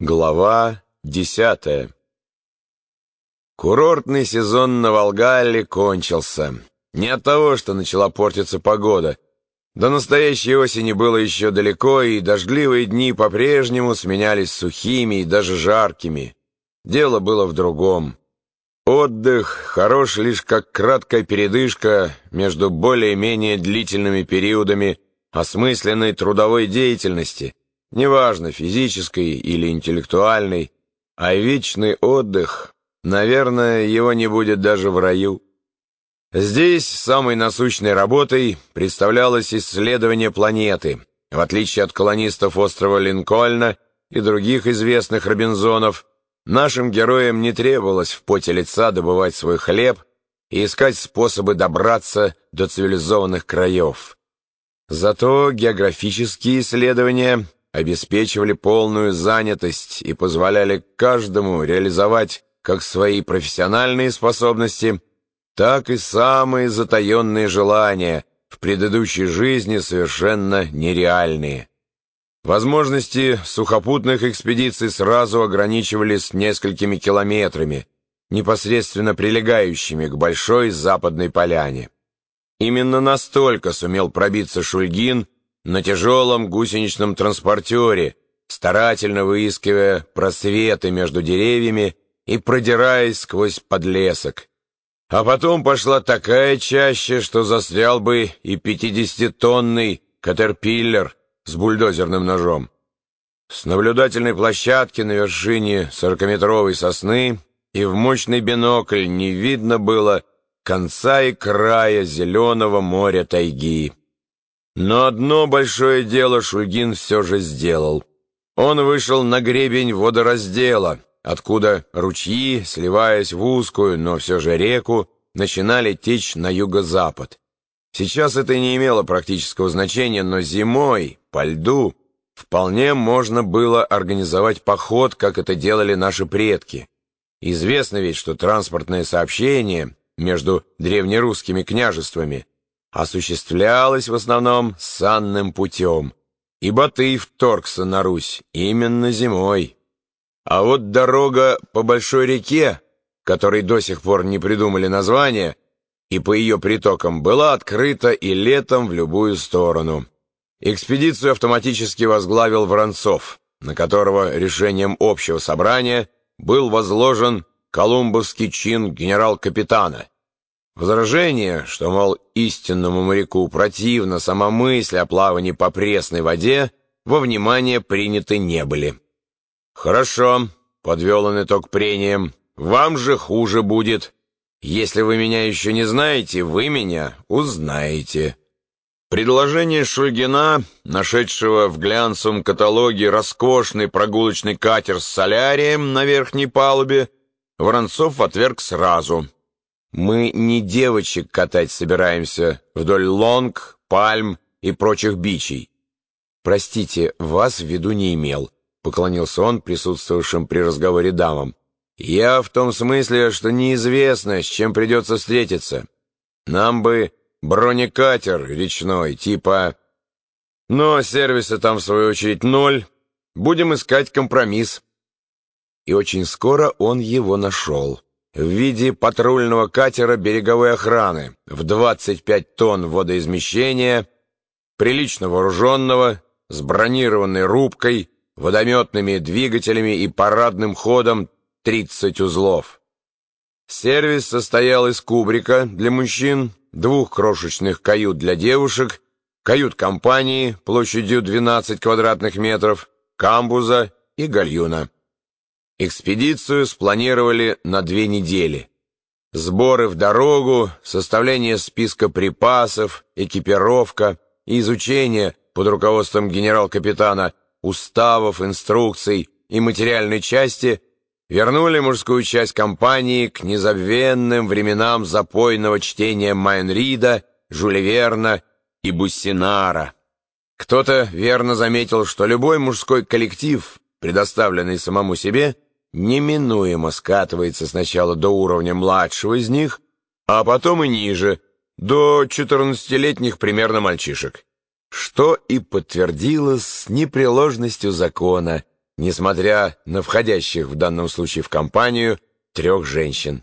Глава десятая Курортный сезон на Волгале кончился. Не от того, что начала портиться погода. До настоящей осени было еще далеко, и дождливые дни по-прежнему сменялись сухими и даже жаркими. Дело было в другом. Отдых хорош лишь как краткая передышка между более-менее длительными периодами осмысленной трудовой деятельности, неважно, физической или интеллектуальной, а вечный отдых, наверное, его не будет даже в раю. Здесь самой насущной работой представлялось исследование планеты. В отличие от колонистов острова Линкольна и других известных Робинзонов, Нашим героям не требовалось в поте лица добывать свой хлеб и искать способы добраться до цивилизованных краев. Зато географические исследования обеспечивали полную занятость и позволяли каждому реализовать как свои профессиональные способности, так и самые затаенные желания, в предыдущей жизни совершенно нереальные. Возможности сухопутных экспедиций сразу ограничивались несколькими километрами, непосредственно прилегающими к Большой Западной Поляне. Именно настолько сумел пробиться Шульгин на тяжелом гусеничном транспортере, старательно выискивая просветы между деревьями и продираясь сквозь подлесок. А потом пошла такая чаще, что застрял бы и пятидесятитонный катерпиллер — с бульдозерным ножом. С наблюдательной площадки на вершине сорокаметровой сосны и в мощный бинокль не видно было конца и края зеленого моря тайги. Но одно большое дело Шульгин все же сделал. Он вышел на гребень водораздела, откуда ручьи, сливаясь в узкую, но все же реку, начинали течь на юго-запад. Сейчас это не имело практического значения, но зимой, по льду, вполне можно было организовать поход, как это делали наши предки. Известно ведь, что транспортное сообщение между древнерусскими княжествами осуществлялось в основном санным путем, и Батый вторгся на Русь именно зимой. А вот дорога по большой реке, которой до сих пор не придумали название, и по ее притокам была открыта и летом в любую сторону. Экспедицию автоматически возглавил Воронцов, на которого решением общего собрания был возложен колумбовский чин генерал-капитана. Возражение, что, мол, истинному моряку противна сама мысль о плавании по пресной воде, во внимание приняты не были. «Хорошо», — подвел он итог прениям, — «вам же хуже будет». Если вы меня еще не знаете, вы меня узнаете». Предложение Шульгина, нашедшего в глянцевом каталоге роскошный прогулочный катер с солярием на верхней палубе, Воронцов отверг сразу. «Мы не девочек катать собираемся вдоль лонг, пальм и прочих бичей». «Простите, вас в виду не имел», — поклонился он присутствовавшим при разговоре дамам. Я в том смысле, что неизвестно, с чем придется встретиться. Нам бы бронекатер речной, типа... Но сервиса там, в свою очередь, ноль. Будем искать компромисс. И очень скоро он его нашел. В виде патрульного катера береговой охраны в 25 тонн водоизмещения, прилично вооруженного, с бронированной рубкой, водометными двигателями и парадным ходом 30 узлов. Сервис состоял из кубрика для мужчин, двух крошечных кают для девушек, кают-компании площадью 12 квадратных метров, камбуза и гальюна. Экспедицию спланировали на две недели. Сборы в дорогу, составление списка припасов, экипировка и изучение под руководством генерал-капитана уставов, инструкций и материальной части – вернули мужскую часть компании к незабвенным временам запойного чтения Майнрида, Жюля и Буссинара. Кто-то верно заметил, что любой мужской коллектив, предоставленный самому себе, неминуемо скатывается сначала до уровня младшего из них, а потом и ниже, до 14-летних примерно мальчишек. Что и подтвердилось с непреложностью закона – несмотря на входящих в данном случае в компанию трех женщин.